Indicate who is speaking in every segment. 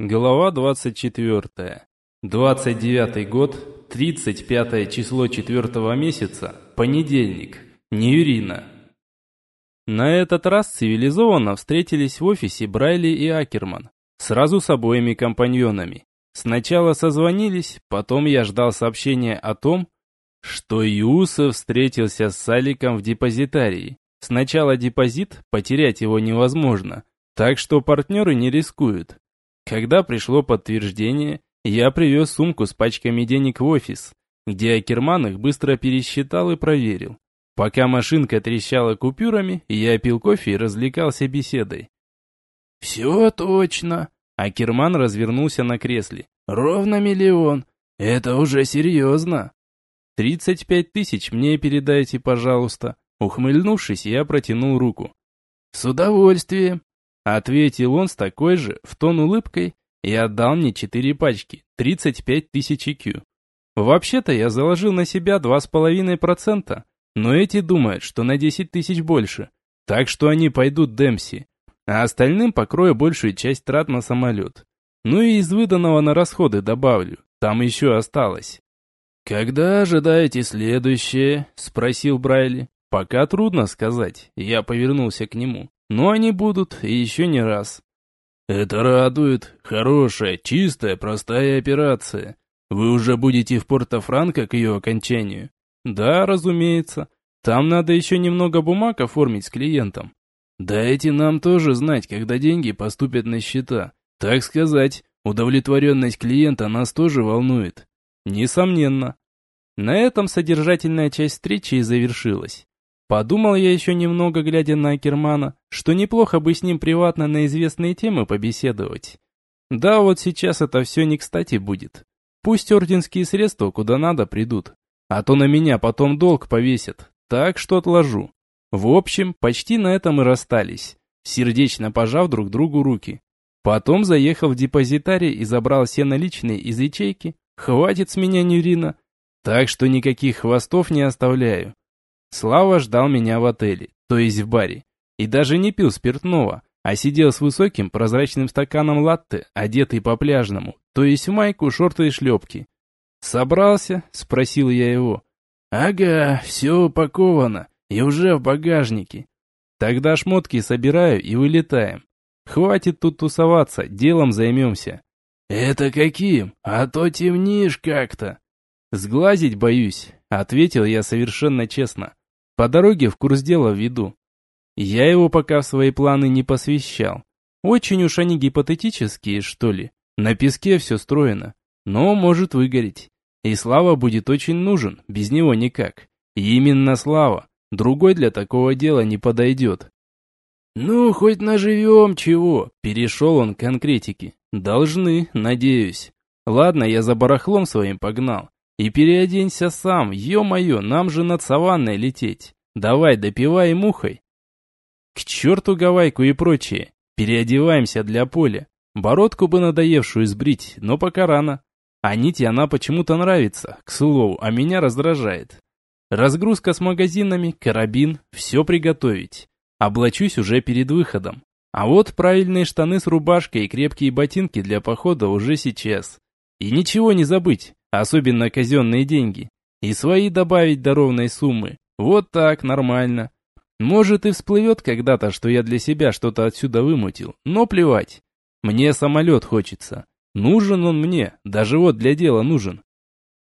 Speaker 1: Глава 24. 29 год, 35 число 4 месяца, понедельник, Ньюрина. На этот раз цивилизованно встретились в офисе Брайли и Акерман, сразу с обоими компаньонами. Сначала созвонились, потом я ждал сообщения о том, что Юсов встретился с Саликом в депозитарии. Сначала депозит, потерять его невозможно, так что партнеры не рискуют. Когда пришло подтверждение, я привез сумку с пачками денег в офис, где Акерман их быстро пересчитал и проверил. Пока машинка трещала купюрами, я пил кофе и развлекался беседой. «Все точно!» Акерман развернулся на кресле. «Ровно миллион! Это уже серьезно!» «Тридцать пять тысяч мне передайте, пожалуйста!» Ухмыльнувшись, я протянул руку. «С удовольствием!» Ответил он с такой же, в тон улыбкой, и отдал мне четыре пачки, 35 тысяч IQ. Вообще-то я заложил на себя 2,5%, но эти думают, что на 10 тысяч больше, так что они пойдут Демси, а остальным покрою большую часть трат на самолет. Ну и из выданного на расходы добавлю, там еще осталось. «Когда ожидаете следующее?» – спросил Брайли. «Пока трудно сказать», – я повернулся к нему. Но они будут, и еще не раз. Это радует. Хорошая, чистая, простая операция. Вы уже будете в Порто-Франко к ее окончанию? Да, разумеется. Там надо еще немного бумаг оформить с клиентом. Дайте нам тоже знать, когда деньги поступят на счета. Так сказать, удовлетворенность клиента нас тоже волнует. Несомненно. На этом содержательная часть встречи и завершилась. Подумал я еще немного, глядя на Акермана, что неплохо бы с ним приватно на известные темы побеседовать. Да, вот сейчас это все не кстати будет. Пусть орденские средства куда надо придут, а то на меня потом долг повесят, так что отложу. В общем, почти на этом и расстались, сердечно пожав друг другу руки. Потом заехал в депозитарий и забрал все наличные из ячейки. Хватит с меня Нюрина. Так что никаких хвостов не оставляю. Слава ждал меня в отеле, то есть в баре, и даже не пил спиртного, а сидел с высоким прозрачным стаканом латте, одетый по-пляжному, то есть в майку, шорты и шлепки. «Собрался?» – спросил я его. «Ага, все упаковано и уже в багажнике. Тогда шмотки собираю и вылетаем. Хватит тут тусоваться, делом займемся». «Это каким? А то темнишь как-то». «Сглазить боюсь», — ответил я совершенно честно. По дороге в курс дела введу. Я его пока в свои планы не посвящал. Очень уж они гипотетические, что ли. На песке все строено. Но может выгореть. И Слава будет очень нужен, без него никак. И именно Слава. Другой для такого дела не подойдет. «Ну, хоть наживем чего?» Перешел он к конкретике. «Должны, надеюсь. Ладно, я за барахлом своим погнал. И переоденься сам, ё-моё, нам же над саванной лететь. Давай, допивай мухой. К черту гавайку и прочее. Переодеваемся для поля. Бородку бы надоевшую сбрить, но пока рано. А нити она почему-то нравится, к слову, а меня раздражает. Разгрузка с магазинами, карабин, все приготовить. Облачусь уже перед выходом. А вот правильные штаны с рубашкой и крепкие ботинки для похода уже сейчас. И ничего не забыть, особенно казенные деньги. И свои добавить до ровной суммы. Вот так, нормально. Может и всплывет когда-то, что я для себя что-то отсюда вымутил, но плевать. Мне самолет хочется. Нужен он мне, даже вот для дела нужен.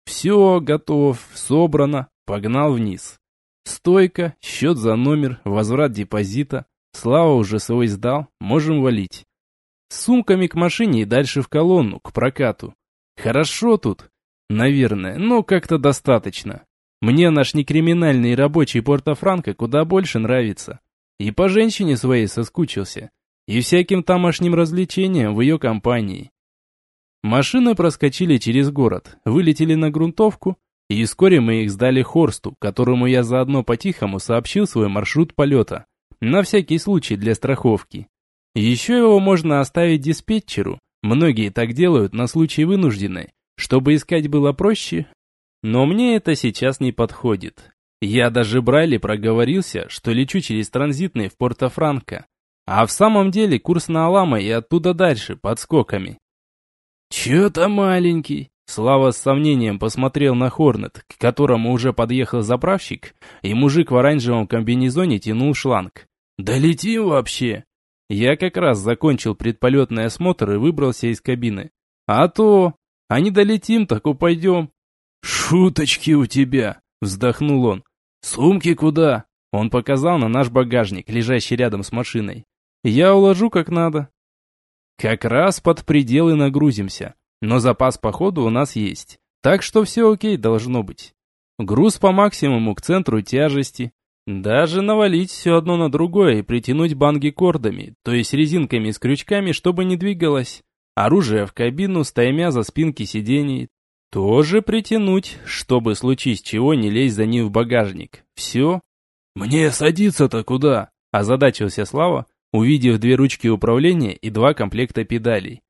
Speaker 1: Все, готов, собрано, погнал вниз. Стойка, счет за номер, возврат депозита. Слава уже свой сдал, можем валить. С сумками к машине и дальше в колонну, к прокату. Хорошо тут, Наверное, но как-то достаточно. Мне наш некриминальный рабочий Порто-Франко куда больше нравится. И по женщине своей соскучился. И всяким тамошним развлечениям в ее компании. Машины проскочили через город, вылетели на грунтовку, и вскоре мы их сдали Хорсту, которому я заодно по-тихому сообщил свой маршрут полета. На всякий случай для страховки. Еще его можно оставить диспетчеру. Многие так делают на случай вынужденной чтобы искать было проще, но мне это сейчас не подходит. Я даже Брайли проговорился, что лечу через транзитный в Порто-Франко. А в самом деле курс на Алама и оттуда дальше, подскоками. Чё-то маленький. Слава с сомнением посмотрел на Хорнет, к которому уже подъехал заправщик, и мужик в оранжевом комбинезоне тянул шланг. «Долетим вообще?» Я как раз закончил предполетный осмотр и выбрался из кабины. «А то! А не долетим, так упадем!» «Шуточки у тебя!» – вздохнул он. «Сумки куда?» Он показал на наш багажник, лежащий рядом с машиной. «Я уложу как надо». Как раз под пределы нагрузимся. Но запас по ходу у нас есть. Так что все окей должно быть. Груз по максимуму к центру тяжести. Даже навалить все одно на другое и притянуть банги кордами, то есть резинками с крючками, чтобы не двигалось. Оружие в кабину, стаймя за спинки сидений. Тоже притянуть, чтобы случись чего не лезть за ним в багажник. Все. «Мне садиться-то куда?» – озадачился Слава, увидев две ручки управления и два комплекта педалей.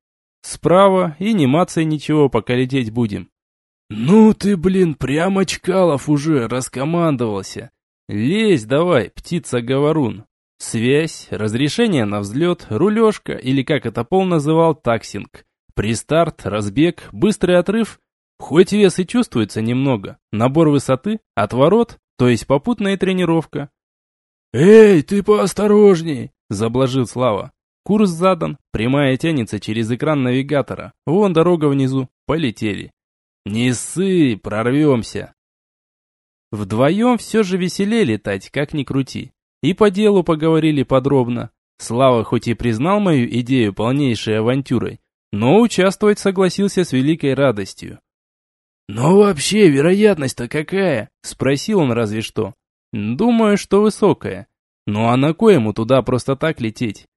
Speaker 1: Справа и не мацай ничего, пока лететь будем. Ну ты, блин, прямо Чкалов уже раскомандовался. Лезь давай, птица-говорун. Связь, разрешение на взлет, рулежка или как это пол называл, таксинг. Пристарт, разбег, быстрый отрыв. Хоть вес и чувствуется немного. Набор высоты, отворот, то есть попутная тренировка. «Эй, ты поосторожней!» – заблажил Слава. Курс задан, прямая тянется через экран навигатора. Вон дорога внизу, полетели. Не ссы, прорвемся. Вдвоем все же веселее летать, как ни крути. И по делу поговорили подробно. Слава хоть и признал мою идею полнейшей авантюрой, но участвовать согласился с великой радостью. «Но вообще вероятность-то какая?» – спросил он разве что. «Думаю, что высокая. Ну а на кое ему туда просто так лететь?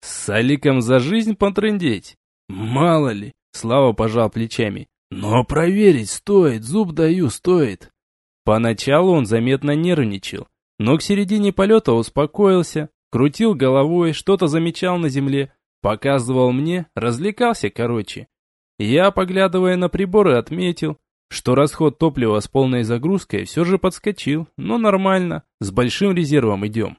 Speaker 1: С Аликом за жизнь потрындеть? Мало ли, Слава пожал плечами. Но проверить стоит, зуб даю, стоит. Поначалу он заметно нервничал, но к середине полета успокоился, крутил головой, что-то замечал на земле, показывал мне, развлекался короче. Я, поглядывая на приборы, отметил, что расход топлива с полной загрузкой все же подскочил, но нормально, с большим резервом идем.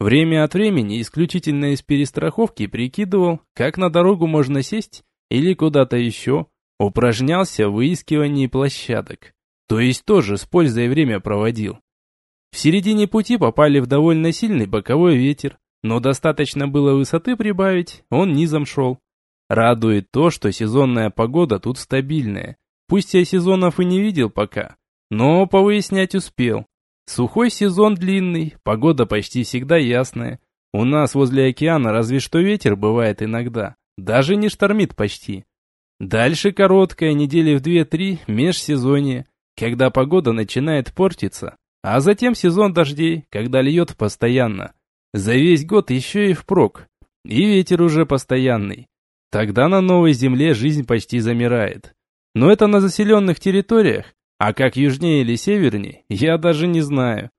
Speaker 1: Время от времени исключительно из перестраховки прикидывал, как на дорогу можно сесть или куда-то еще, упражнялся в выискивании площадок. То есть тоже с пользой время проводил. В середине пути попали в довольно сильный боковой ветер, но достаточно было высоты прибавить, он низом шел. Радует то, что сезонная погода тут стабильная. Пусть я сезонов и не видел пока, но повыяснять успел. Сухой сезон длинный, погода почти всегда ясная. У нас возле океана разве что ветер бывает иногда, даже не штормит почти. Дальше короткая, недели в две-три, межсезонье, когда погода начинает портиться, а затем сезон дождей, когда льет постоянно. За весь год еще и впрок, и ветер уже постоянный. Тогда на новой земле жизнь почти замирает. Но это на заселенных территориях, а как южнее или севернее, я даже не знаю.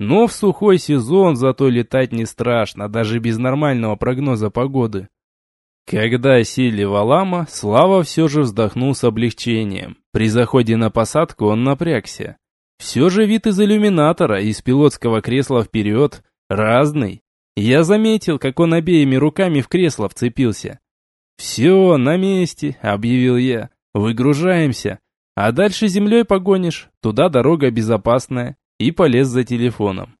Speaker 1: Но в сухой сезон зато летать не страшно, даже без нормального прогноза погоды. Когда сели Валама, Слава все же вздохнул с облегчением. При заходе на посадку он напрягся. Все же вид из иллюминатора, из пилотского кресла вперед, разный. Я заметил, как он обеими руками в кресло вцепился. «Все, на месте», — объявил я. «Выгружаемся. А дальше землей погонишь, туда дорога безопасная, и полез за телефоном.